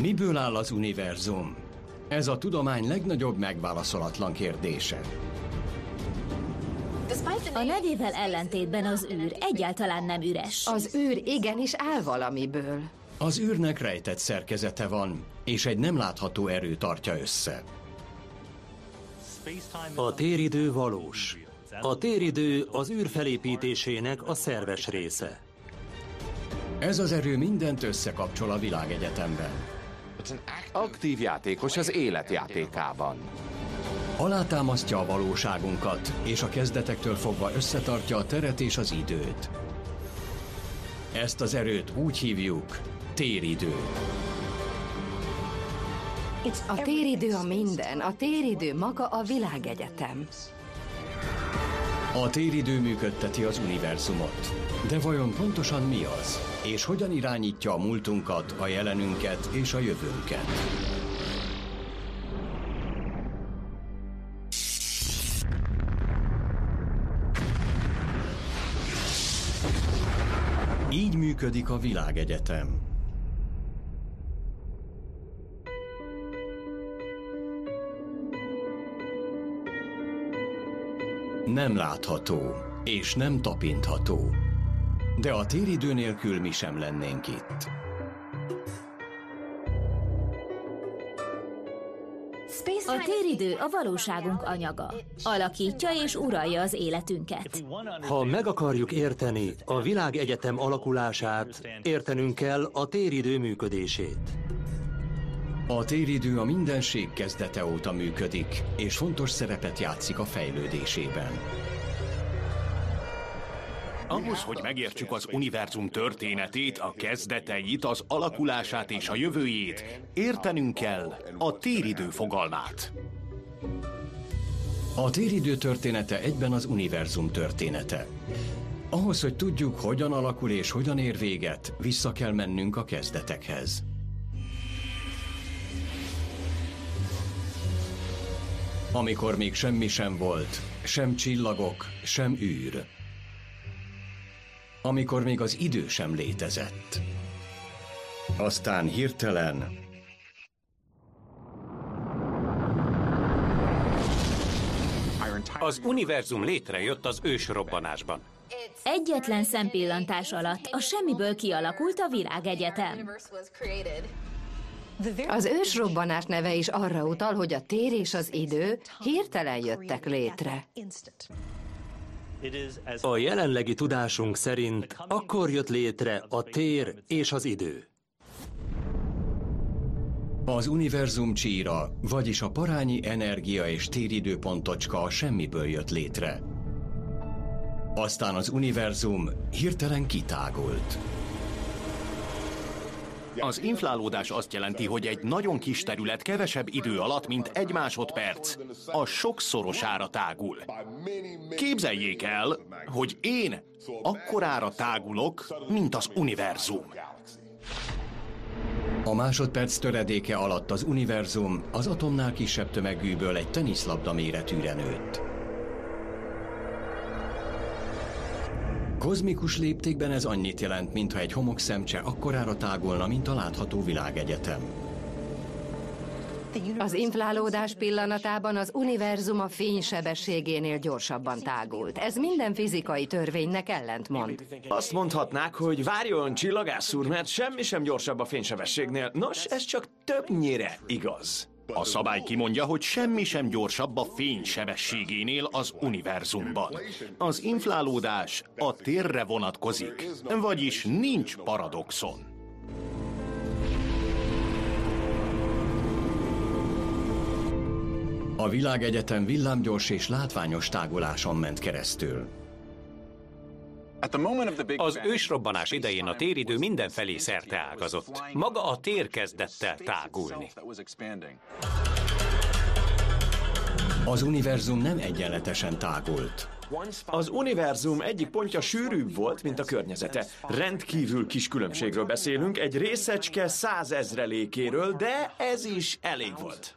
Miből áll az univerzum? Ez a tudomány legnagyobb megválaszolatlan kérdése. A nevével ellentétben az űr egyáltalán nem üres. Az űr igenis áll valamiből. Az űrnek rejtett szerkezete van, és egy nem látható erő tartja össze. A téridő valós. A téridő az űr felépítésének a szerves része. Ez az erő mindent összekapcsol a világegyetemben. Aktív játékos az életjátékában. Alátámasztja a valóságunkat, és a kezdetektől fogva összetartja a teret és az időt. Ezt az erőt úgy hívjuk téridő. A téridő a minden, a téridő maga a világegyetem. A téridő működteti az univerzumot. De vajon pontosan mi az? És hogyan irányítja a múltunkat, a jelenünket és a jövőnket? Így működik a világegyetem. Nem látható és nem tapintható. De a téridő nélkül mi sem lennénk itt. A téridő a valóságunk anyaga. Alakítja és uralja az életünket. Ha meg akarjuk érteni a világegyetem alakulását, értenünk kell a téridő működését. A téridő a mindenség kezdete óta működik, és fontos szerepet játszik a fejlődésében. Ahhoz, hogy megértsük az univerzum történetét, a kezdeteit, az alakulását és a jövőjét, értenünk kell a téridő fogalmát. A téridő története egyben az univerzum története. Ahhoz, hogy tudjuk, hogyan alakul és hogyan ér véget, vissza kell mennünk a kezdetekhez. Amikor még semmi sem volt, sem csillagok, sem űr. Amikor még az idő sem létezett. Aztán hirtelen Az univerzum létrejött az ősrobbanásban. Egyetlen szempillantás alatt a semmiből kialakult a világegyetem. Az ősrobbanás neve is arra utal, hogy a tér és az idő hirtelen jöttek létre. A jelenlegi tudásunk szerint akkor jött létre a tér és az idő. az univerzum csíra, vagyis a parányi energia és téridőpontocska a semmiből jött létre. Aztán az univerzum hirtelen kitágult. Az inflálódás azt jelenti, hogy egy nagyon kis terület kevesebb idő alatt, mint egy másodperc, a sokszorosára tágul. Képzeljék el, hogy én akkorára tágulok, mint az univerzum. A másodperc töredéke alatt az univerzum az atomnál kisebb tömegűből egy teniszlabda méretűre nőtt. Kozmikus léptékben ez annyit jelent, mintha egy homokszemcse akkorára tágulna, mint a látható világegyetem. Az inflálódás pillanatában az univerzum a fénysebességénél gyorsabban tágult. Ez minden fizikai törvénynek ellentmond. Azt mondhatnák, hogy várjon, csillagász úr, mert semmi sem gyorsabb a fénysebességnél. Nos, ez csak többnyire igaz. A szabály kimondja, hogy semmi sem gyorsabb a fény sebességénél az univerzumban. Az inflálódás a térre vonatkozik, vagyis nincs paradoxon. A világegyetem villámgyors és látványos táguláson ment keresztül. Az ősrobbanás idején a téridő mindenfelé szerte ágazott. Maga a tér kezdett el tágulni. Az univerzum nem egyenletesen tágult. Az univerzum egyik pontja sűrűbb volt, mint a környezete. Rendkívül kis különbségről beszélünk, egy részecske százezrelékéről, de ez is elég volt.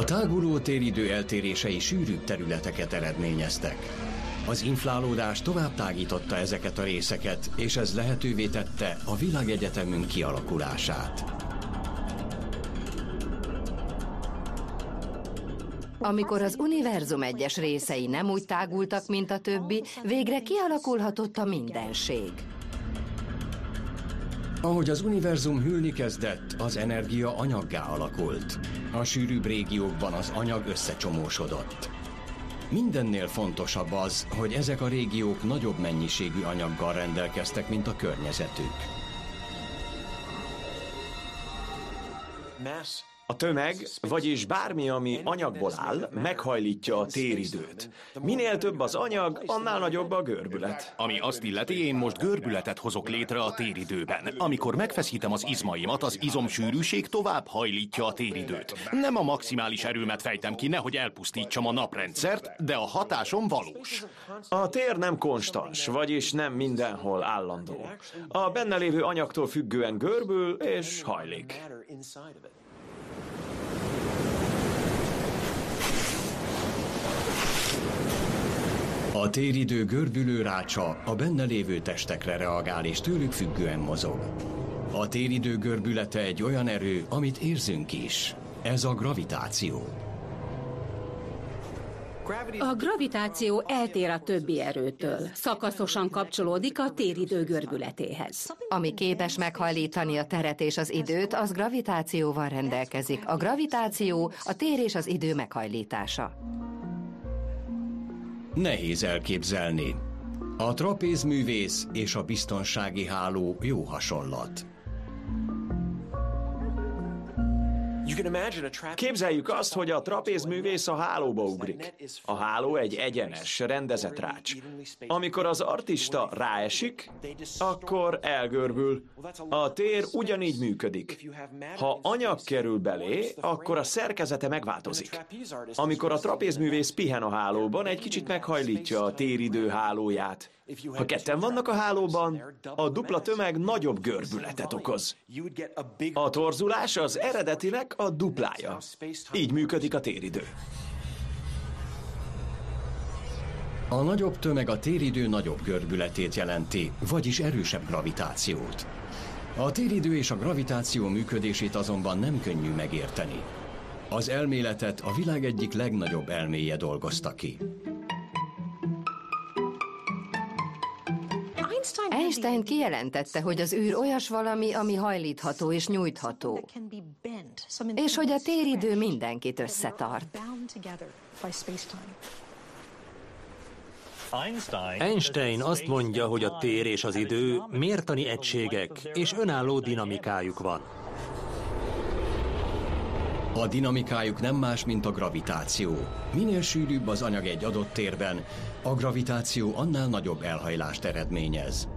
A táguló téridő eltérései sűrűbb területeket eredményeztek. Az inflálódás tovább tágította ezeket a részeket, és ez lehetővé tette a világegyetemünk kialakulását. Amikor az univerzum egyes részei nem úgy tágultak, mint a többi, végre kialakulhatott a mindenség. Ahogy az univerzum hűlni kezdett, az energia anyaggá alakult. A sűrűbb régiókban az anyag összecsomósodott. Mindennél fontosabb az, hogy ezek a régiók nagyobb mennyiségű anyaggal rendelkeztek, mint a környezetük. A tömeg, vagyis bármi, ami anyagból áll, meghajlítja a téridőt. Minél több az anyag, annál nagyobb a görbület. Ami azt illeti, én most görbületet hozok létre a téridőben. Amikor megfeszítem az izmaimat, az izomsűrűség tovább hajlítja a téridőt. Nem a maximális erőmet fejtem ki, nehogy elpusztítsam a naprendszert, de a hatásom valós. A tér nem konstans, vagyis nem mindenhol állandó. A benne lévő anyagtól függően görbül és hajlik. A téridő görbülő rácsa a benne lévő testekre reagál és tőlük függően mozog. A téridő görbülete egy olyan erő, amit érzünk is. Ez a gravitáció. A gravitáció eltér a többi erőtől. Szakaszosan kapcsolódik a téridő görbületéhez. Ami képes meghajlítani a teret és az időt, az gravitációval rendelkezik. A gravitáció a tér és az idő meghajlítása. Nehéz elképzelni. A trapézművész és a biztonsági háló jó hasonlat. Képzeljük azt, hogy a trapézművész a hálóba ugrik. A háló egy egyenes, rendezett rács. Amikor az artista ráesik, akkor elgörbül. A tér ugyanígy működik. Ha anyag kerül belé, akkor a szerkezete megváltozik. Amikor a trapézművész pihen a hálóban, egy kicsit meghajlítja a téridő hálóját. Ha ketten vannak a hálóban, a dupla tömeg nagyobb görbületet okoz. A torzulás az eredetileg duplája. Így működik a téridő. A nagyobb tömeg a téridő nagyobb görbületét jelenti, vagyis erősebb gravitációt. A téridő és a gravitáció működését azonban nem könnyű megérteni. Az elméletet a világ egyik legnagyobb elméje dolgozta ki. Einstein kijelentette, hogy az űr olyas valami, ami hajlítható és nyújtható, és hogy a téridő mindenkit összetart. Einstein azt mondja, hogy a tér és az idő mértani egységek, és önálló dinamikájuk van. A dinamikájuk nem más, mint a gravitáció. Minél sűrűbb az anyag egy adott térben, a gravitáció annál nagyobb elhajlást eredményez.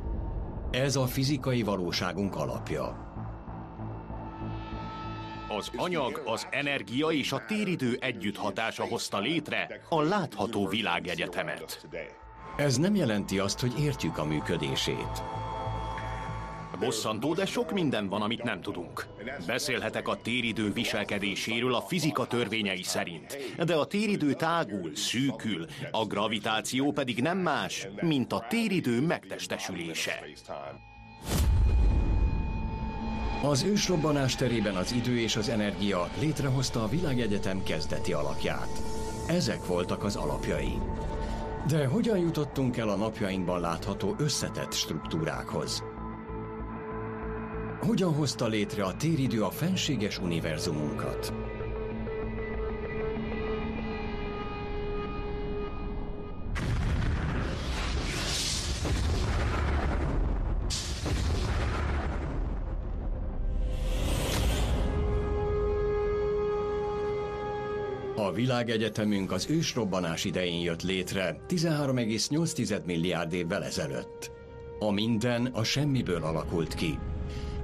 Ez a fizikai valóságunk alapja. Az anyag, az energia és a téridő együtthatása hozta létre a látható világegyetemet. Ez nem jelenti azt, hogy értjük a működését. Bosszantó, de sok minden van, amit nem tudunk. Beszélhetek a téridő viselkedéséről a fizika törvényei szerint, de a téridő tágul, szűkül, a gravitáció pedig nem más, mint a téridő megtestesülése. Az ősrobbanás terében az idő és az energia létrehozta a világegyetem kezdeti alakját. Ezek voltak az alapjai. De hogyan jutottunk el a napjainkban látható összetett struktúrákhoz? Hogyan hozta létre a téridő a fenséges univerzumunkat? A világegyetemünk az ősrobbanás idején jött létre 13,8 milliárd évvel ezelőtt. A minden a semmiből alakult ki.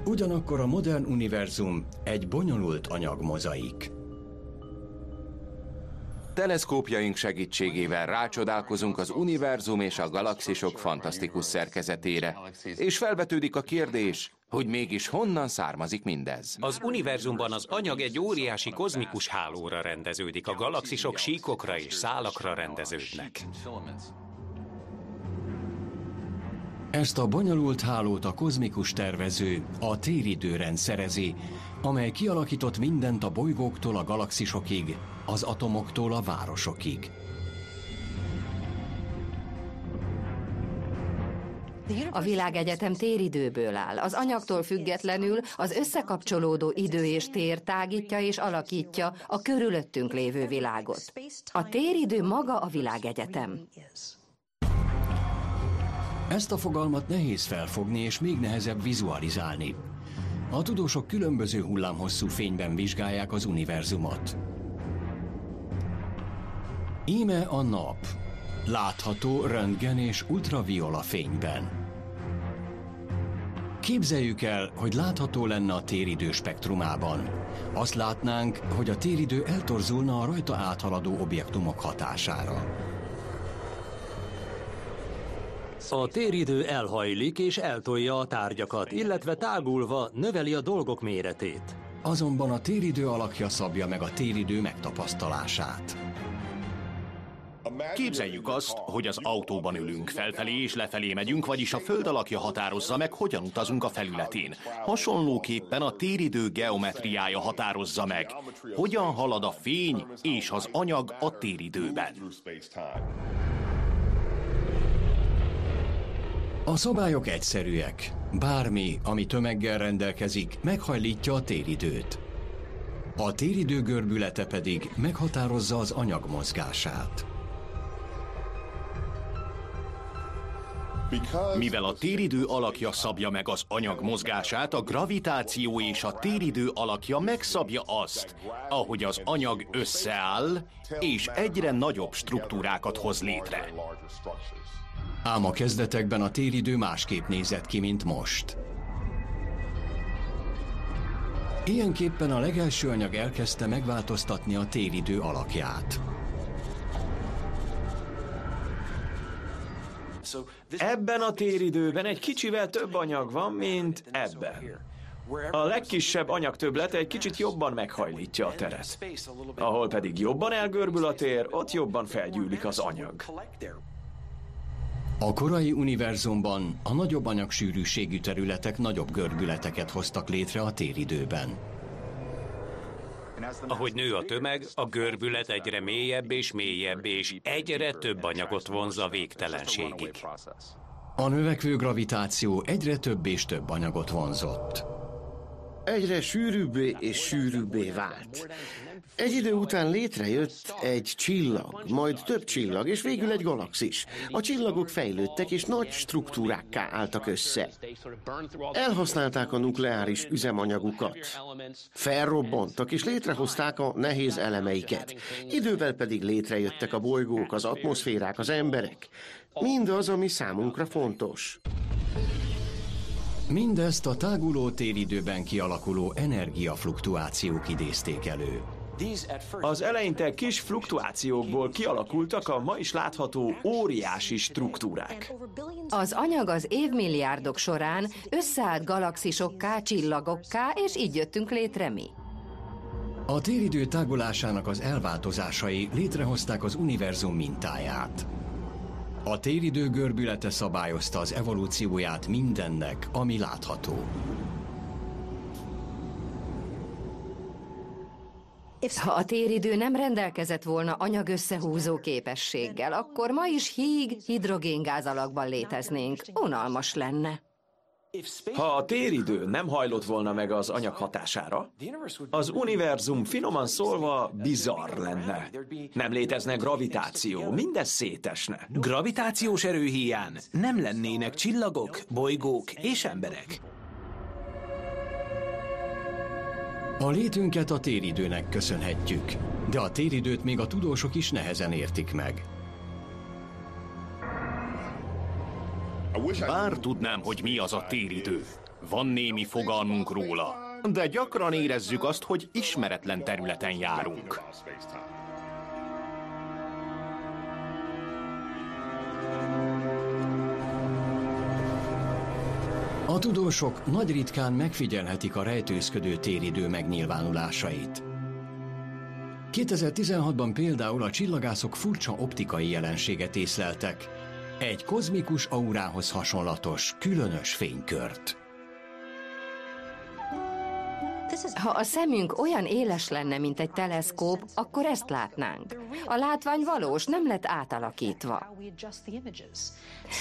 Ugyanakkor a modern univerzum egy bonyolult anyagmozaik. Teleszkópjaink segítségével rácsodálkozunk az univerzum és a galaxisok fantasztikus szerkezetére, és felvetődik a kérdés, hogy mégis honnan származik mindez. Az univerzumban az anyag egy óriási kozmikus hálóra rendeződik, a galaxisok síkokra és szálakra rendeződnek. Ezt a bonyolult hálót a kozmikus tervező, a téridőrend szerezi, amely kialakított mindent a bolygóktól a galaxisokig, az atomoktól a városokig. A világegyetem téridőből áll. Az anyagtól függetlenül az összekapcsolódó idő és tér tágítja és alakítja a körülöttünk lévő világot. A téridő maga a világegyetem. Ezt a fogalmat nehéz felfogni és még nehezebb vizualizálni. A tudósok különböző hullámhosszú fényben vizsgálják az univerzumot. Íme a nap, látható röntgen és ultraviola fényben. Képzeljük el, hogy látható lenne a téridő spektrumában. Azt látnánk, hogy a téridő eltorzulna a rajta áthaladó objektumok hatására. A téridő elhajlik és eltolja a tárgyakat, illetve tágulva növeli a dolgok méretét. Azonban a téridő alakja szabja meg a téridő megtapasztalását. Képzeljük azt, hogy az autóban ülünk, felfelé és lefelé megyünk, vagyis a föld alakja határozza meg, hogyan utazunk a felületén. Hasonlóképpen a téridő geometriája határozza meg, hogyan halad a fény és az anyag a téridőben. A szabályok egyszerűek. Bármi, ami tömeggel rendelkezik, meghajlítja a téridőt. A téridő görbülete pedig meghatározza az anyag mozgását. Mivel a téridő alakja szabja meg az anyag mozgását, a gravitáció és a téridő alakja megszabja azt, ahogy az anyag összeáll, és egyre nagyobb struktúrákat hoz létre. Ám a kezdetekben a téridő másképp nézett ki, mint most. Ilyenképpen a legelső anyag elkezdte megváltoztatni a téridő alakját. Ebben a téridőben egy kicsivel több anyag van, mint ebben. A legkisebb anyagtöbblet egy kicsit jobban meghajlítja a teret. Ahol pedig jobban elgörbül a tér, ott jobban felgyűlik az anyag. A korai univerzumban a nagyobb anyagsűrűségű területek nagyobb görbületeket hoztak létre a téridőben. Ahogy nő a tömeg, a görbület egyre mélyebb és mélyebb, és egyre több anyagot vonz a végtelenségig. A növekvő gravitáció egyre több és több anyagot vonzott. Egyre sűrűbbé és sűrűbbé vált. Egy idő után létrejött egy csillag, majd több csillag, és végül egy galaxis. A csillagok fejlődtek, és nagy struktúrákká álltak össze. Elhasználták a nukleáris üzemanyagukat. Felrobbantak, és létrehozták a nehéz elemeiket. Idővel pedig létrejöttek a bolygók, az atmoszférák, az emberek. Mindaz, ami számunkra fontos. Mindezt a táguló téridőben kialakuló energiafluktuációk idézték elő. Az eleinte kis fluktuációkból kialakultak a ma is látható óriási struktúrák. Az anyag az évmilliárdok során összeállt galaxisokká, csillagokká, és így jöttünk létre mi. A téridő tágulásának az elváltozásai létrehozták az univerzum mintáját. A téridő görbülete szabályozta az evolúcióját mindennek, ami látható. Ha a téridő nem rendelkezett volna anyag összehúzó képességgel, akkor ma is híg, hidrogéngáz alakban léteznénk. Unalmas lenne. Ha a téridő nem hajlott volna meg az anyag hatására, az univerzum finoman szólva bizarr lenne. Nem létezne gravitáció, minden szétesne. Gravitációs erő hiány nem lennének csillagok, bolygók és emberek. A létünket a téridőnek köszönhetjük, de a téridőt még a tudósok is nehezen értik meg. Bár tudnám, hogy mi az a téridő. Van némi fogalmunk róla, de gyakran érezzük azt, hogy ismeretlen területen járunk. A tudósok nagy ritkán megfigyelhetik a rejtőzködő téridő megnyilvánulásait. 2016-ban például a csillagászok furcsa optikai jelenséget észleltek, Egy kozmikus aurához hasonlatos, különös fénykört. Ha a szemünk olyan éles lenne, mint egy teleszkóp, akkor ezt látnánk. A látvány valós, nem lett átalakítva.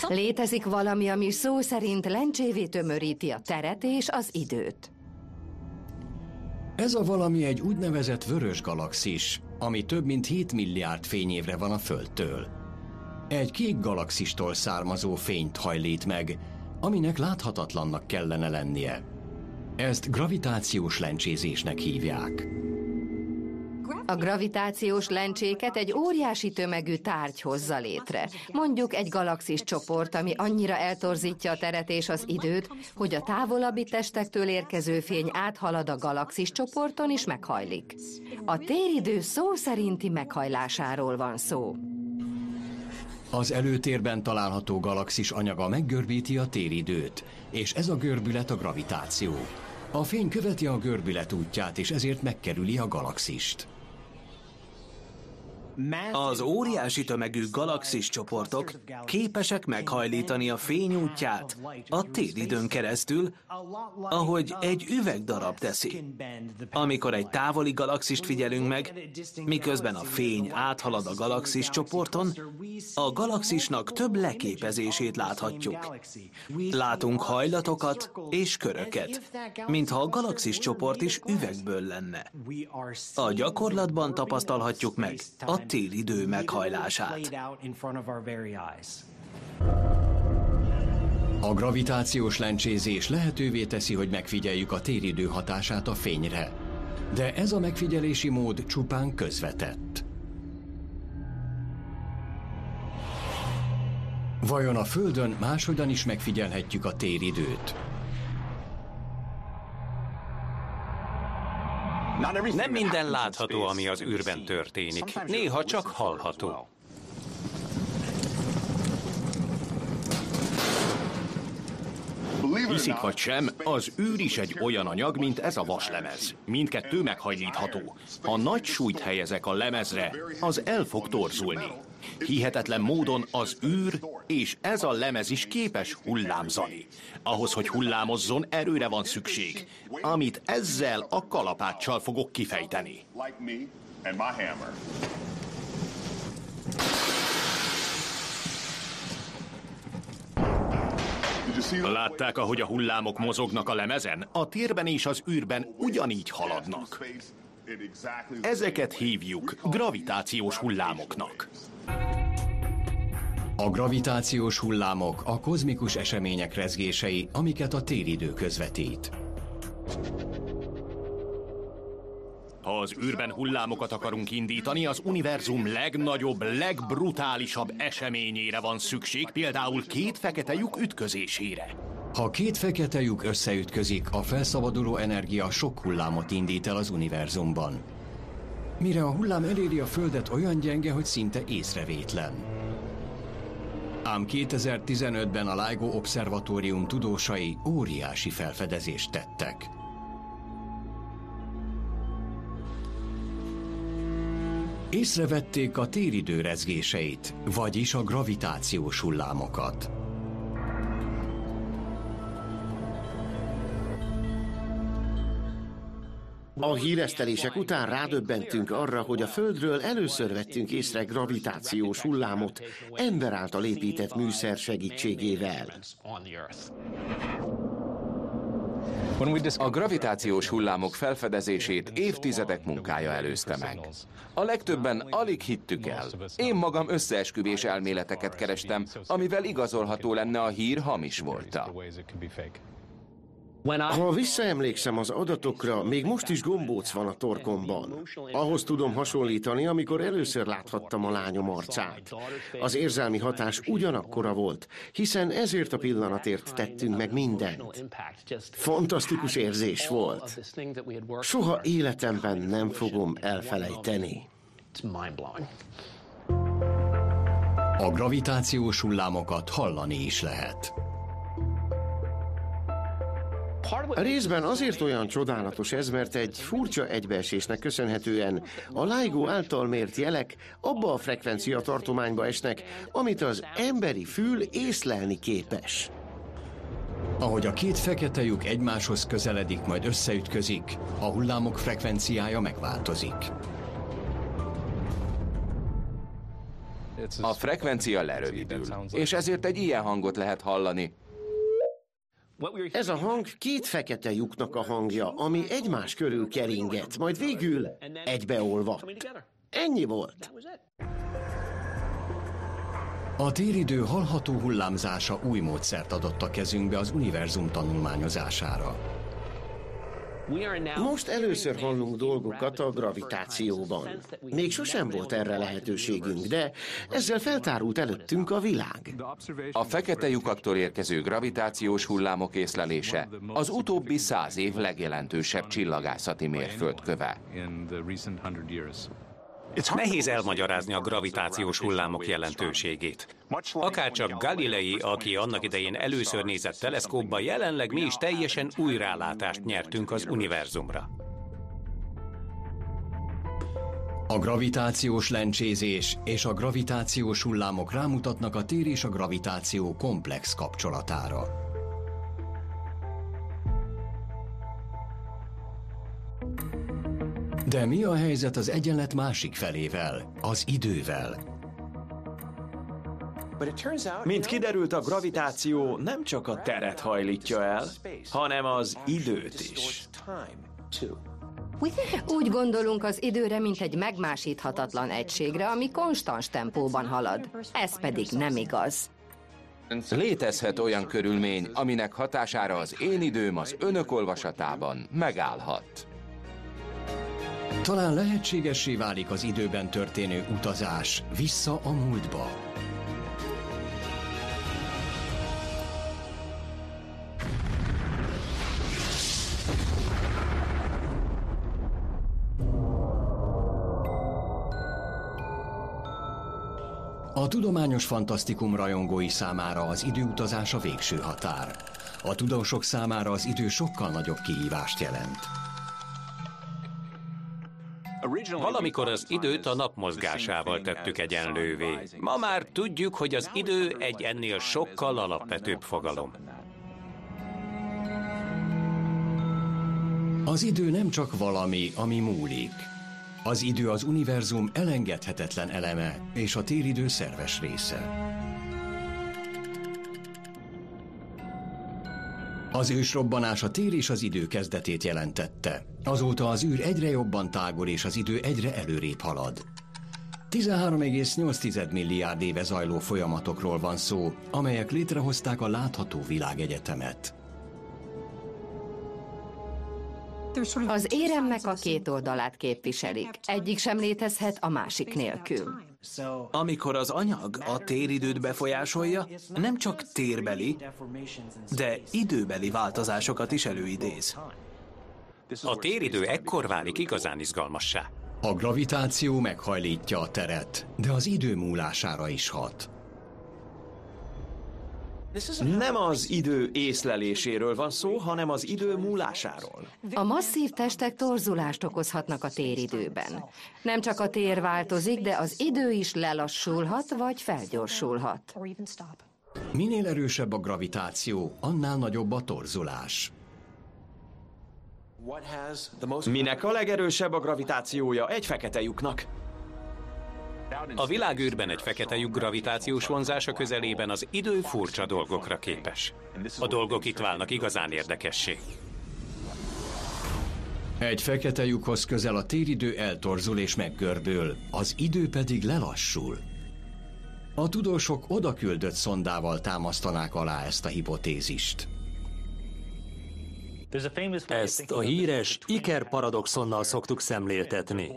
Létezik valami, ami szó szerint lencsévé tömöríti a teret és az időt. Ez a valami egy úgynevezett vörös galaxis, ami több mint 7 milliárd fényévre van a Földtől. Egy kék galaxistól származó fényt hajlít meg, aminek láthatatlannak kellene lennie. Ezt gravitációs lencsézésnek hívják. A gravitációs lencséket egy óriási tömegű tárgy hozza létre. Mondjuk egy galaxis csoport, ami annyira eltorzítja a teret és az időt, hogy a távolabbi testektől érkező fény áthalad a galaxis csoporton és meghajlik. A téridő szó szerinti meghajlásáról van szó. Az előtérben található galaxis anyaga meggörbíti a téridőt, és ez a görbület a gravitáció. A fény követi a görbület útját, és ezért megkerüli a galaxist. Az óriási tömegű galaxis csoportok képesek meghajlítani a fény útját a téridőn keresztül, ahogy egy üvegdarab teszi. Amikor egy távoli galaxist figyelünk meg, miközben a fény áthalad a galaxis csoporton, a galaxisnak több leképezését láthatjuk. Látunk hajlatokat és köröket, mintha a galaxis csoport is üvegből lenne. A gyakorlatban tapasztalhatjuk meg a téridő meghajlását. A gravitációs lencsézés lehetővé teszi, hogy megfigyeljük a téridő hatását a fényre. De ez a megfigyelési mód csupán közvetett. Vajon a Földön máshogyan is megfigyelhetjük a téridőt? Nem minden látható, ami az űrben történik. Néha csak hallható. Hiszik vagy sem, az űr is egy olyan anyag, mint ez a vaslemez. Mindkettő meghajlítható. Ha nagy súlyt helyezek a lemezre, az el fog torzulni. Hihetetlen módon az űr és ez a lemez is képes hullámzani. Ahhoz, hogy hullámozzon, erőre van szükség, amit ezzel a kalapáccsal fogok kifejteni. Látták, ahogy a hullámok mozognak a lemezen? A térben és az űrben ugyanígy haladnak. Ezeket hívjuk gravitációs hullámoknak. A gravitációs hullámok a kozmikus események rezgései, amiket a téridő közvetít. Ha az űrben hullámokat akarunk indítani, az univerzum legnagyobb, legbrutálisabb eseményére van szükség, például két fekete lyuk ütközésére. Ha két fekete lyuk összeütközik, a felszabaduló energia sok hullámot indít el az univerzumban. Mire a hullám eléri a Földet olyan gyenge, hogy szinte észrevétlen. Ám 2015-ben a LIGO Obszervatórium tudósai óriási felfedezést tettek. Észrevették a téridő rezgéseit, vagyis a gravitációs hullámokat. A híresztelések után rádöbbentünk arra, hogy a Földről először vettünk észre gravitációs hullámot ember által épített műszer segítségével. A gravitációs hullámok felfedezését évtizedek munkája előzte meg. A legtöbben alig hittük el. Én magam összeesküvés elméleteket kerestem, amivel igazolható lenne a hír hamis volta. Ha visszaemlékszem az adatokra, még most is gombóc van a torkomban. Ahhoz tudom hasonlítani, amikor először láthattam a lányom arcát. Az érzelmi hatás ugyanakkora volt, hiszen ezért a pillanatért tettünk meg mindent. Fantasztikus érzés volt. Soha életemben nem fogom elfelejteni. A gravitációs hullámokat hallani is lehet. Részben azért olyan csodálatos ez, mert egy furcsa egybeesésnek köszönhetően a LIGO által mért jelek abba a frekvencia tartományba esnek, amit az emberi fül észlelni képes. Ahogy a két fekete lyuk egymáshoz közeledik, majd összeütközik, a hullámok frekvenciája megváltozik. A frekvencia lerövidül, és ezért egy ilyen hangot lehet hallani. Ez a hang két fekete lyuknak a hangja, ami egymás körül keringet, majd végül egybeolvadt. Ennyi volt. A téridő hallható hullámzása új módszert adott a kezünkbe az univerzum tanulmányozására. Most először hallunk dolgokat a gravitációban. Még sosem volt erre lehetőségünk, de ezzel feltárult előttünk a világ. A fekete lyukaktól érkező gravitációs hullámok észlelése az utóbbi száz év legjelentősebb csillagászati mérföldköve. Nehéz elmagyarázni a gravitációs hullámok jelentőségét. Akárcsak Galilei, aki annak idején először nézett teleszkópba, jelenleg mi is teljesen új rálátást nyertünk az univerzumra. A gravitációs lencsézés és a gravitációs hullámok rámutatnak a tér és a gravitáció komplex kapcsolatára. De mi a helyzet az egyenlet másik felével, az idővel? Mint kiderült, a gravitáció nem csak a teret hajlítja el, hanem az időt is. Úgy gondolunk az időre, mint egy megmásíthatatlan egységre, ami konstans tempóban halad. Ez pedig nem igaz. Létezhet olyan körülmény, aminek hatására az én időm az önök olvasatában megállhat. Talán lehetségessé válik az időben történő utazás vissza a múltba. A tudományos fantasztikum rajongói számára az időutazás a végső határ. A tudósok számára az idő sokkal nagyobb kihívást jelent. Valamikor az időt a nap mozgásával tettük egyenlővé. Ma már tudjuk, hogy az idő egy ennél sokkal alapvetőbb fogalom. Az idő nem csak valami, ami múlik. Az idő az univerzum elengedhetetlen eleme és a téridő szerves része. Az ősrobbanás a tér és az idő kezdetét jelentette. Azóta az űr egyre jobban tágul és az idő egyre előrébb halad. 13,8 milliárd éve zajló folyamatokról van szó, amelyek létrehozták a látható világegyetemet. Az éremnek a két oldalát képviselik. Egyik sem létezhet a másik nélkül. Amikor az anyag a téridőt befolyásolja, nem csak térbeli, de időbeli változásokat is előidéz. A téridő ekkor válik igazán izgalmassá. A gravitáció meghajlítja a teret, de az idő múlására is hat. Nem az idő észleléséről van szó, hanem az idő múlásáról. A masszív testek torzulást okozhatnak a téridőben. Nem csak a tér változik, de az idő is lelassulhat vagy felgyorsulhat. Minél erősebb a gravitáció, annál nagyobb a torzulás. Minek a legerősebb a gravitációja egy fekete lyuknak? A világűrben egy fekete lyuk gravitációs vonzása közelében az idő furcsa dolgokra képes. A dolgok itt válnak igazán érdekessé. Egy fekete lyukhoz közel a téridő eltorzul és meggörbül, az idő pedig lelassul. A tudósok odaküldött szondával támasztanák alá ezt a hipotézist. Ezt a híres Iker paradoxonnal szoktuk szemléltetni.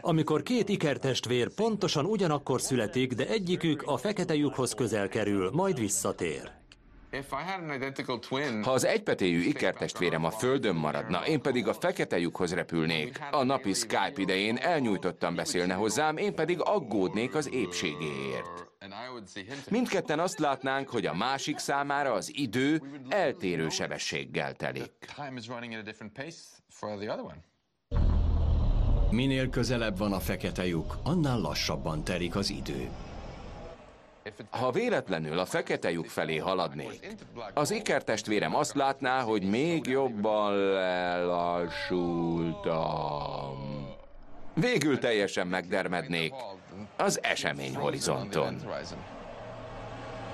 Amikor két ikertestvér pontosan ugyanakkor születik, de egyikük a fekete lyukhoz közel kerül, majd visszatér. Ha az egypetéjű ikertestvérem a földön maradna, én pedig a fekete lyukhoz repülnék, a napi Skype idején elnyújtottan beszélne hozzám, én pedig aggódnék az épségéért. Mindketten azt látnánk, hogy a másik számára az idő eltérő sebességgel telik. Minél közelebb van a fekete lyuk, annál lassabban telik az idő. Ha véletlenül a fekete lyuk felé haladnék, az ikertestvérem azt látná, hogy még jobban lelassultam. Végül teljesen megdermednék az esemény horizonton.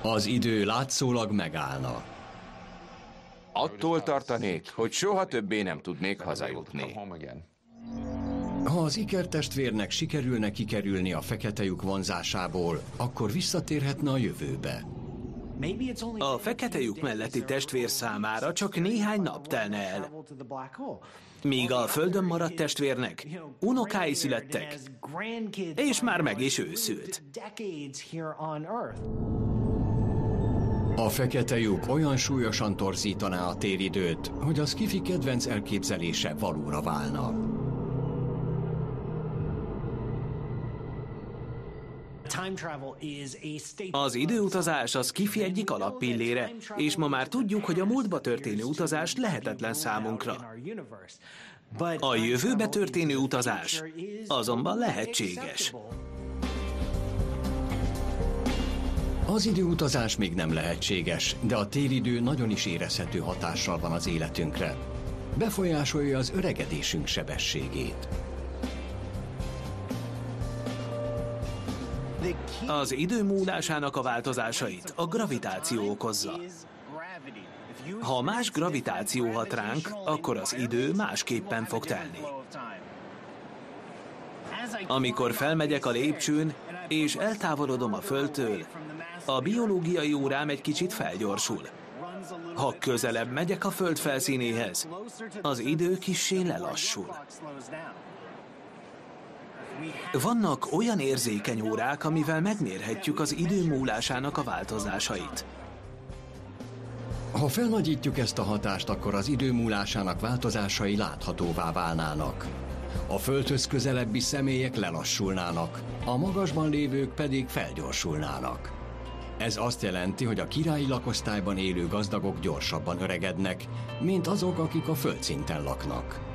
Az idő látszólag megállna. Attól tartanék, hogy soha többé nem tudnék hazajutni. Ha az ikertestvérnek sikerülne kikerülni a fekete lyuk vonzásából, akkor visszatérhetne a jövőbe. A fekete lyuk melletti testvér számára csak néhány nap telne el. Míg a földön maradt testvérnek unokái születtek, és már meg is őszült. A fekete lyuk olyan súlyosan torzítaná a téridőt, hogy az kifi kedvenc elképzelése valóra válna. Az időutazás az kifi egyik alappillére, és ma már tudjuk, hogy a múltba történő utazás lehetetlen számunkra. A jövőbe történő utazás azonban lehetséges. Az időutazás még nem lehetséges, de a téridő nagyon is érezhető hatással van az életünkre. Befolyásolja az öregedésünk sebességét. Az idő múlásának a változásait a gravitáció okozza. Ha más gravitáció hat ránk, akkor az idő másképpen fog telni. Amikor felmegyek a lépcsőn, és eltávolodom a Földtől, a biológiai órám egy kicsit felgyorsul. Ha közelebb megyek a Föld felszínéhez, az idő kissé lelassul. Vannak olyan érzékeny órák, amivel megmérhetjük az idő múlásának a változásait. Ha felnagyítjuk ezt a hatást, akkor az idő múlásának változásai láthatóvá válnának. A földhöz közelebbi személyek lelassulnának, a magasban lévők pedig felgyorsulnának. Ez azt jelenti, hogy a királyi lakosztályban élő gazdagok gyorsabban öregednek, mint azok, akik a földszinten laknak.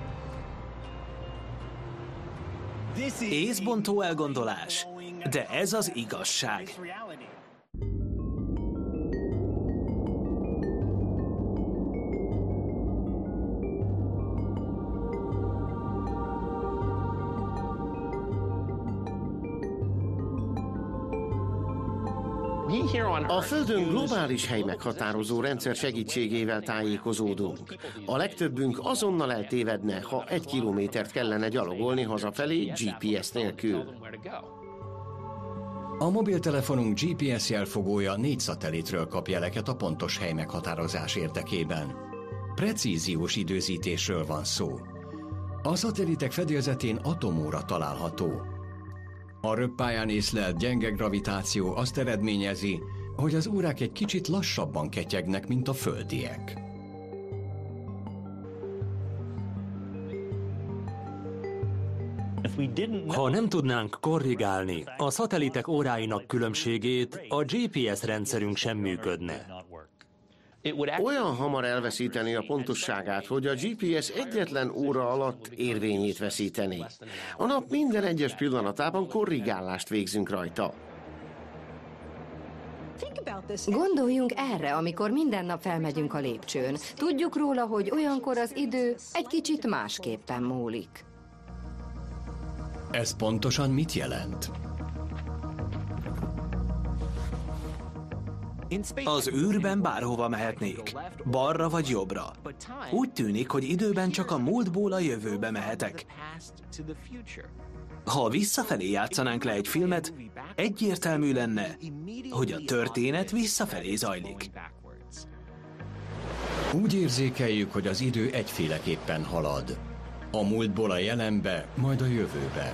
Észbontó elgondolás, de ez az igazság. A Földön globális hely meghatározó rendszer segítségével tájékozódunk. A legtöbbünk azonnal eltévedne, ha egy kilométert kellene gyalogolni hazafelé GPS nélkül. A mobiltelefonunk GPS jelfogója négy szatellitről kap jeleket a pontos hely meghatározás érdekében. Precíziós időzítésről van szó. A szatellitek fedélzetén atomóra található. A röppályán észlelt gyenge gravitáció azt eredményezi, hogy az órák egy kicsit lassabban ketyegnek, mint a földiek. Ha nem tudnánk korrigálni a szatelitek óráinak különbségét, a GPS rendszerünk sem működne. Olyan hamar elveszíteni a pontosságát, hogy a GPS egyetlen óra alatt érvényét veszíteni. A nap minden egyes pillanatában korrigálást végzünk rajta. Gondoljunk erre, amikor minden nap felmegyünk a lépcsőn. Tudjuk róla, hogy olyankor az idő egy kicsit másképpen múlik. Ez pontosan mit jelent? Az űrben bárhova mehetnék, balra vagy jobbra. Úgy tűnik, hogy időben csak a múltból a jövőbe mehetek. Ha visszafelé játszanánk le egy filmet, egyértelmű lenne, hogy a történet visszafelé zajlik. Úgy érzékeljük, hogy az idő egyféleképpen halad. A múltból a jelenbe, majd a jövőbe.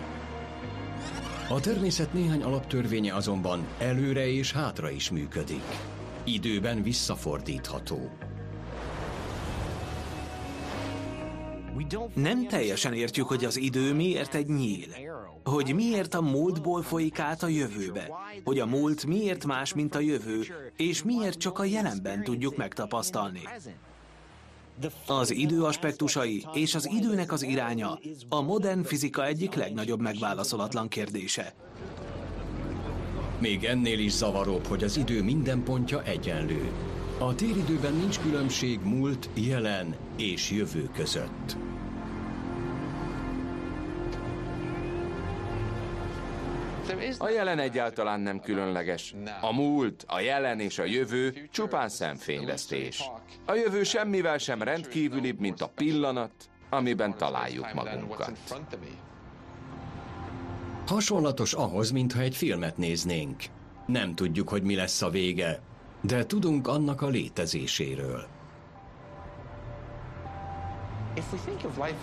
A természet néhány alaptörvénye azonban előre és hátra is működik. Időben visszafordítható. Nem teljesen értjük, hogy az idő miért egy nyíl. Hogy miért a múltból folyik át a jövőbe. Hogy a múlt miért más, mint a jövő, és miért csak a jelenben tudjuk megtapasztalni. Az idő aspektusai és az időnek az iránya a modern fizika egyik legnagyobb megválaszolatlan kérdése. Még ennél is zavaróbb, hogy az idő minden pontja egyenlő. A téridőben nincs különbség múlt, jelen és jövő között. A jelen egyáltalán nem különleges. A múlt, a jelen és a jövő csupán szemfényvesztés. A jövő semmivel sem rendkívülibb, mint a pillanat, amiben találjuk magunkat. Hasonlatos ahhoz, mintha egy filmet néznénk. Nem tudjuk, hogy mi lesz a vége, de tudunk annak a létezéséről.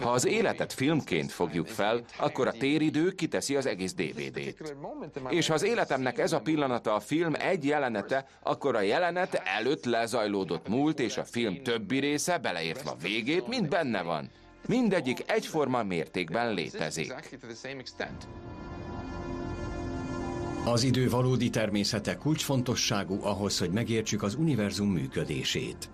Ha az életet filmként fogjuk fel, akkor a téridő kiteszi az egész DVD-t. És ha az életemnek ez a pillanata a film egy jelenete, akkor a jelenet előtt lezajlódott múlt és a film többi része, beleértve a végét, mind benne van. Mindegyik egyforma mértékben létezik. Az idő valódi természete kulcsfontosságú ahhoz, hogy megértsük az univerzum működését.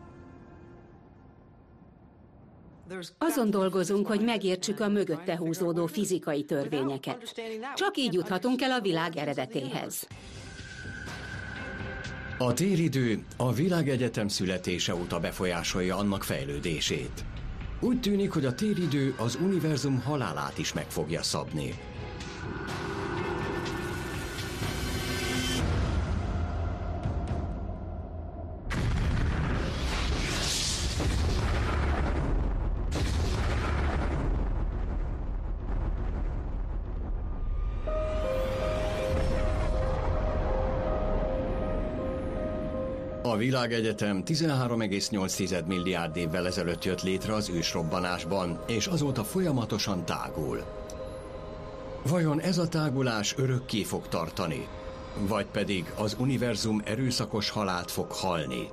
Azon dolgozunk, hogy megértsük a mögötte húzódó fizikai törvényeket. Csak így juthatunk el a világ eredetéhez. A téridő a világegyetem születése óta befolyásolja annak fejlődését. Úgy tűnik, hogy a téridő az univerzum halálát is meg fogja szabni. Világegyetem 13,8 milliárd évvel ezelőtt jött létre az ősrobbanásban, és azóta folyamatosan tágul. Vajon ez a tágulás örökké fog tartani? Vagy pedig az univerzum erőszakos halált fog halni?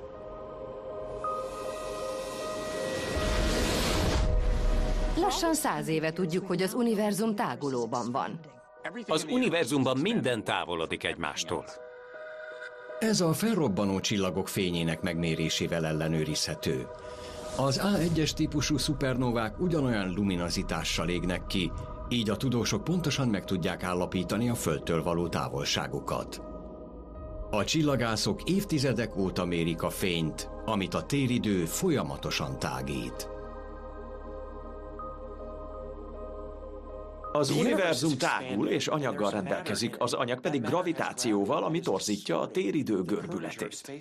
Lassan száz éve tudjuk, hogy az univerzum tágulóban van. Az univerzumban minden távolodik egymástól. Ez a felrobbanó csillagok fényének megmérésével ellenőrizhető. Az A1-es típusú szupernovák ugyanolyan luminozitással égnek ki, így a tudósok pontosan meg tudják állapítani a Földtől való távolságukat. A csillagászok évtizedek óta mérik a fényt, amit a téridő folyamatosan tágít. Az univerzum tágul és anyaggal rendelkezik, az anyag pedig gravitációval, ami torzítja a téridő görbületét.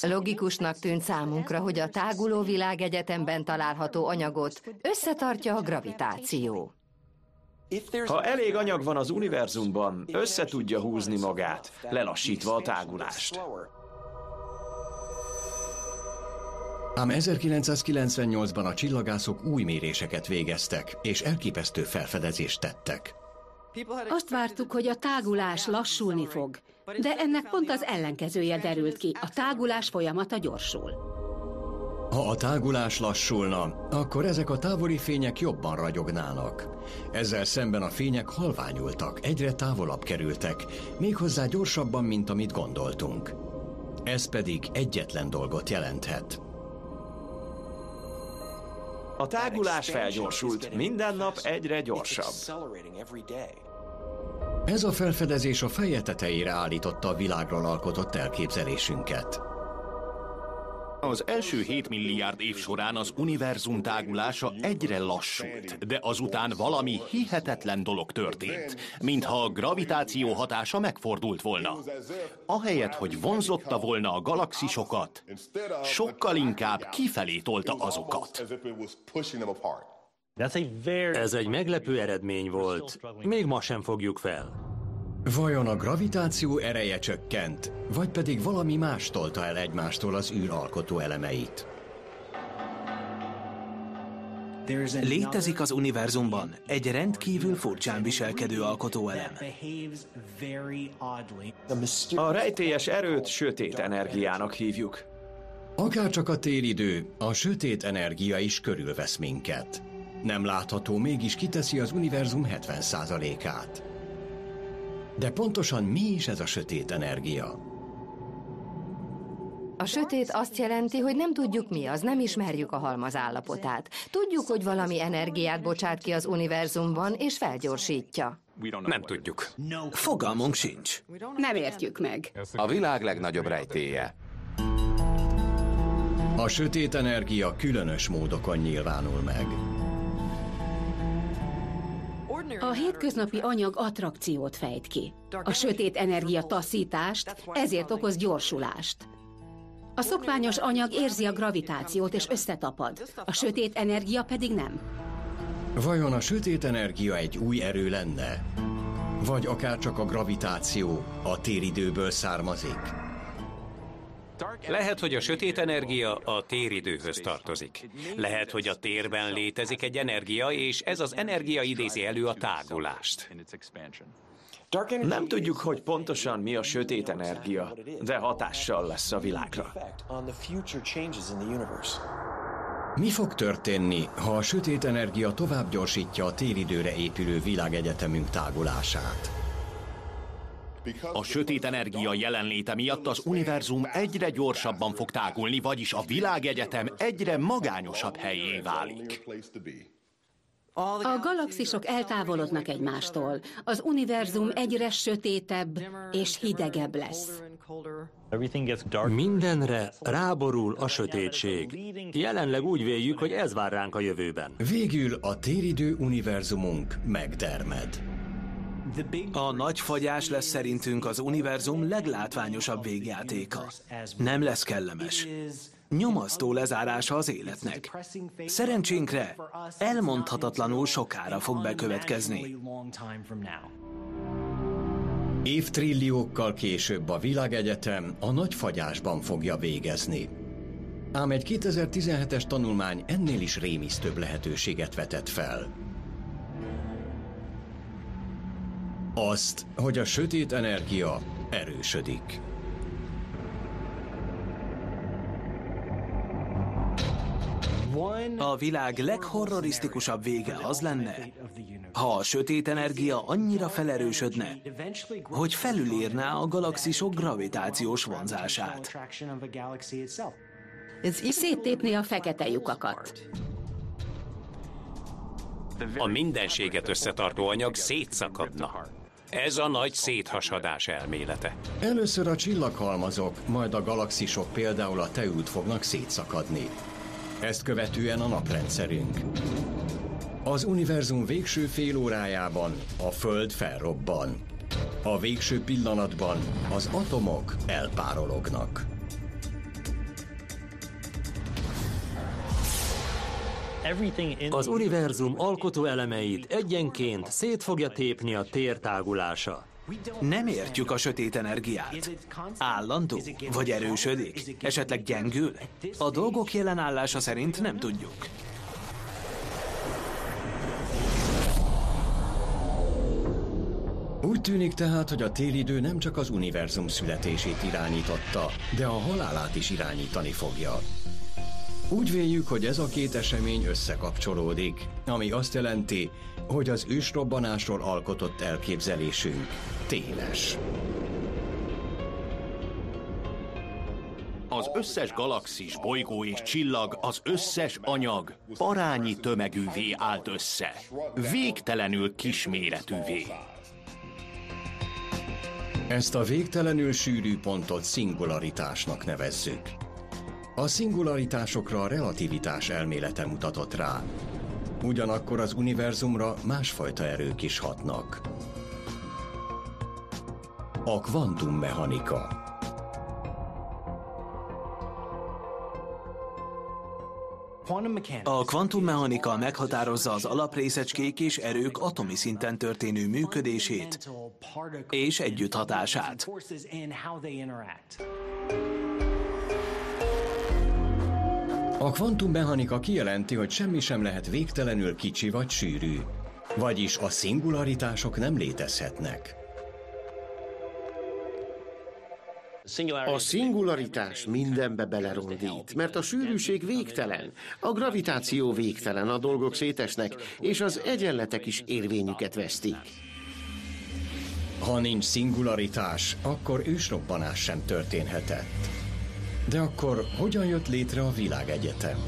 Logikusnak tűnt számunkra, hogy a táguló világegyetemben található anyagot összetartja a gravitáció. Ha elég anyag van az univerzumban, össze tudja húzni magát, lelassítva a tágulást. Ám 1998-ban a csillagászok új méréseket végeztek, és elképesztő felfedezést tettek. Azt vártuk, hogy a tágulás lassulni fog, de ennek pont az ellenkezője derült ki. A tágulás folyamata gyorsul. Ha a tágulás lassulna, akkor ezek a távoli fények jobban ragyognának. Ezzel szemben a fények halványultak, egyre távolabb kerültek, méghozzá gyorsabban, mint amit gondoltunk. Ez pedig egyetlen dolgot jelenthet. A tágulás felgyorsult, minden nap egyre gyorsabb. Ez a felfedezés a feje tetejére állította a világról alkotott elképzelésünket. Az első 7 milliárd év során az univerzum tágulása egyre lassult, de azután valami hihetetlen dolog történt, mintha a gravitáció hatása megfordult volna. Ahelyett, hogy vonzotta volna a galaxisokat, sokkal inkább kifelé tolta azokat. Ez egy meglepő eredmény volt. Még ma sem fogjuk fel. Vajon a gravitáció ereje csökkent, vagy pedig valami más tolta el egymástól az űr alkotó elemeit? Létezik az univerzumban egy rendkívül furcsán viselkedő alkotóelem. A rejtélyes erőt sötét energiának hívjuk. Akárcsak a téridő, a sötét energia is körülvesz minket. Nem látható, mégis kiteszi az univerzum 70%-át. De pontosan mi is ez a sötét energia? A sötét azt jelenti, hogy nem tudjuk mi az, nem ismerjük a halmaz állapotát. Tudjuk, hogy valami energiát bocsát ki az univerzumban, és felgyorsítja. Nem tudjuk. Fogalmunk sincs. Nem értjük meg. A világ legnagyobb rejtéje. A sötét energia különös módokon nyilvánul meg. A hétköznapi anyag attrakciót fejt ki. A sötét energia taszítást, ezért okoz gyorsulást. A szokványos anyag érzi a gravitációt és összetapad, a sötét energia pedig nem. Vajon a sötét energia egy új erő lenne? Vagy akár csak a gravitáció a téridőből származik? Lehet, hogy a sötét energia a téridőhöz tartozik. Lehet, hogy a térben létezik egy energia, és ez az energia idézi elő a tágulást. Nem tudjuk, hogy pontosan mi a sötét energia, de hatással lesz a világra. Mi fog történni, ha a sötét energia tovább gyorsítja a téridőre épülő világegyetemünk tágulását? A sötét energia jelenléte miatt az univerzum egyre gyorsabban fog tágulni, vagyis a világegyetem egyre magányosabb helyé válik. A galaxisok eltávolodnak egymástól. Az univerzum egyre sötétebb és hidegebb lesz. Mindenre ráborul a sötétség. Jelenleg úgy véljük, hogy ez vár ránk a jövőben. Végül a téridő univerzumunk megdermed. A nagy fagyás lesz szerintünk az univerzum leglátványosabb végjátéka. Nem lesz kellemes. Nyomasztó lezárása az életnek. Szerencsénkre elmondhatatlanul sokára fog bekövetkezni. Évtrilliókkal később a világegyetem a nagy fagyásban fogja végezni. Ám egy 2017-es tanulmány ennél is rémisztőbb lehetőséget vetett fel. Azt, hogy a sötét energia erősödik. A világ leghorrorisztikusabb vége az lenne, ha a sötét energia annyira felerősödne, hogy felülírná a galaxisok gravitációs vonzását. Széttépni a fekete lyukakat. A mindenséget összetartó anyag szétszakadna. Ez a nagy széthasadás elmélete. Először a csillaghalmazok, majd a galaxisok például a teült fognak szétszakadni. Ezt követően a naprendszerünk. Az univerzum végső fél órájában a Föld felrobban. A végső pillanatban az atomok elpárolognak. Az univerzum alkotó elemeit egyenként szét fogja tépni a tér tágulása. Nem értjük a sötét energiát. Állandó? Vagy erősödik? Esetleg gyengül? A dolgok jelenállása szerint nem tudjuk. Úgy tűnik tehát, hogy a télidő nem csak az univerzum születését irányította, de a halálát is irányítani fogja. Úgy véljük, hogy ez a két esemény összekapcsolódik, ami azt jelenti, hogy az ősrobbanásról alkotott elképzelésünk téves. Az összes galaxis, bolygó és csillag, az összes anyag parányi tömegűvé állt össze. Végtelenül kisméretűvé. Ezt a végtelenül sűrű pontot szingularitásnak nevezzük. A szingularitásokra a relativitás elmélete mutatott rá. Ugyanakkor az univerzumra másfajta erők is hatnak. A kvantummechanika. A kvantummechanika meghatározza az alaprészecskék és erők atomi szinten történő működését és együtthatását. A kvantummechanika kijelenti, hogy semmi sem lehet végtelenül kicsi vagy sűrű. Vagyis a szingularitások nem létezhetnek. A szingularitás mindenbe belerondít, mert a sűrűség végtelen, a gravitáció végtelen, a dolgok szétesnek, és az egyenletek is érvényüket vesztik. Ha nincs szingularitás, akkor ősrobbanás sem történhetett. De akkor hogyan jött létre a világegyetem?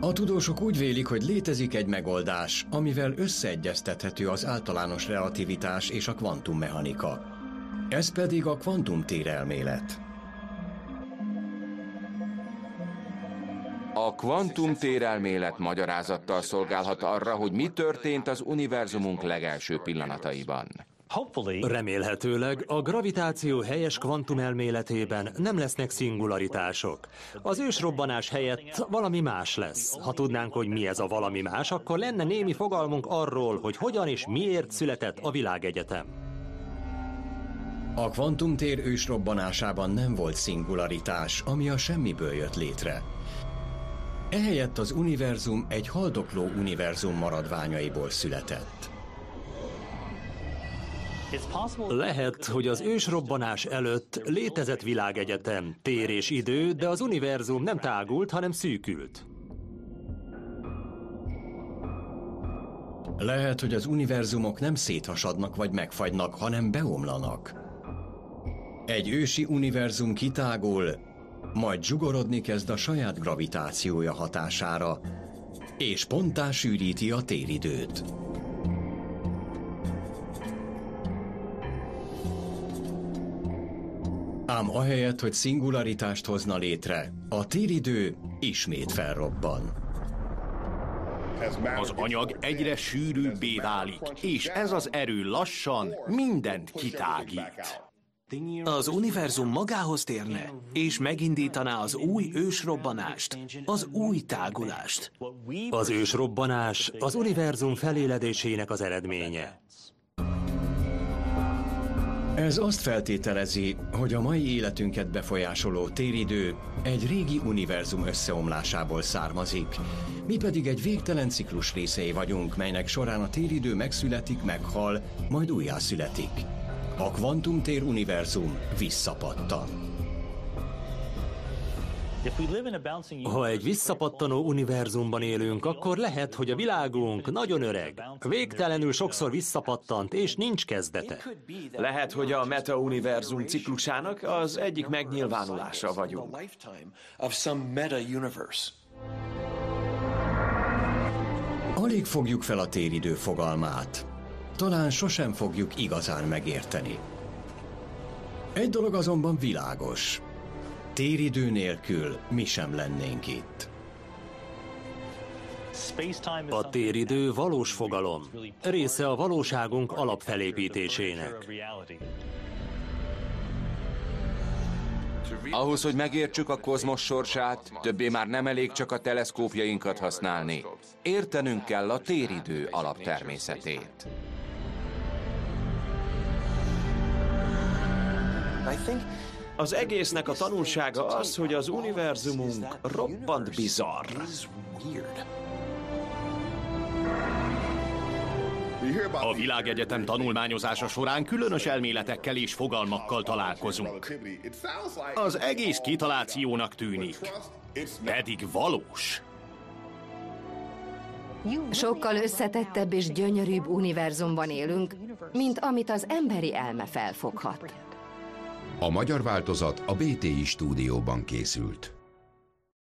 A tudósok úgy vélik, hogy létezik egy megoldás, amivel összeegyeztethető az általános relativitás és a kvantummechanika. Ez pedig a kvantumtérelmélet. A kvantumtérelmélet magyarázattal szolgálhat arra, hogy mi történt az univerzumunk legelső pillanataiban. Remélhetőleg a gravitáció helyes kvantumelméletében nem lesznek szingularitások. Az ősrobbanás helyett valami más lesz. Ha tudnánk, hogy mi ez a valami más, akkor lenne némi fogalmunk arról, hogy hogyan és miért született a világegyetem. A kvantumtér ősrobbanásában nem volt szingularitás, ami a semmiből jött létre. Ehelyett az univerzum egy haldokló univerzum maradványaiból született. Lehet, hogy az ősrobbanás előtt létezett világegyetem, tér és idő, de az univerzum nem tágult, hanem szűkült. Lehet, hogy az univerzumok nem széthasadnak vagy megfagynak, hanem beomlanak. Egy ősi univerzum kitágul, majd zsugorodni kezd a saját gravitációja hatására, és ponttá sűríti a téridőt. Ám ahelyett, hogy szingularitást hozna létre, a téridő ismét felrobban. Az anyag egyre sűrűbbé válik, és ez az erő lassan mindent kitágít. Az univerzum magához térne, és megindítaná az új ősrobbanást, az új tágulást. Az ősrobbanás az univerzum feléledésének az eredménye. Ez azt feltételezi, hogy a mai életünket befolyásoló téridő egy régi univerzum összeomlásából származik. Mi pedig egy végtelen ciklus részei vagyunk, melynek során a téridő megszületik, meghal, majd újjászületik. A kvantumtér univerzum visszapattan. Ha egy visszapattanó univerzumban élünk, akkor lehet, hogy a világunk nagyon öreg, végtelenül sokszor visszapattant, és nincs kezdete. Lehet, hogy a meta-univerzum ciklusának az egyik megnyilvánulása vagyunk. Alig fogjuk fel a téridő fogalmát. Talán sosem fogjuk igazán megérteni. Egy dolog azonban világos. Téridő nélkül mi sem lennénk itt. A téridő valós fogalom, része a valóságunk alapfelépítésének. Ahhoz, hogy megértsük a kozmos sorsát, többé már nem elég csak a teleszkópjainkat használni. Értenünk kell a téridő alaptermészetét. I think az egésznek a tanulsága az, hogy az univerzumunk roppant bizarr. A világegyetem tanulmányozása során különös elméletekkel és fogalmakkal találkozunk. Az egész kitalációnak tűnik, pedig valós. Sokkal összetettebb és gyönyörűbb univerzumban élünk, mint amit az emberi elme felfoghat. A magyar változat a BTI stúdióban készült.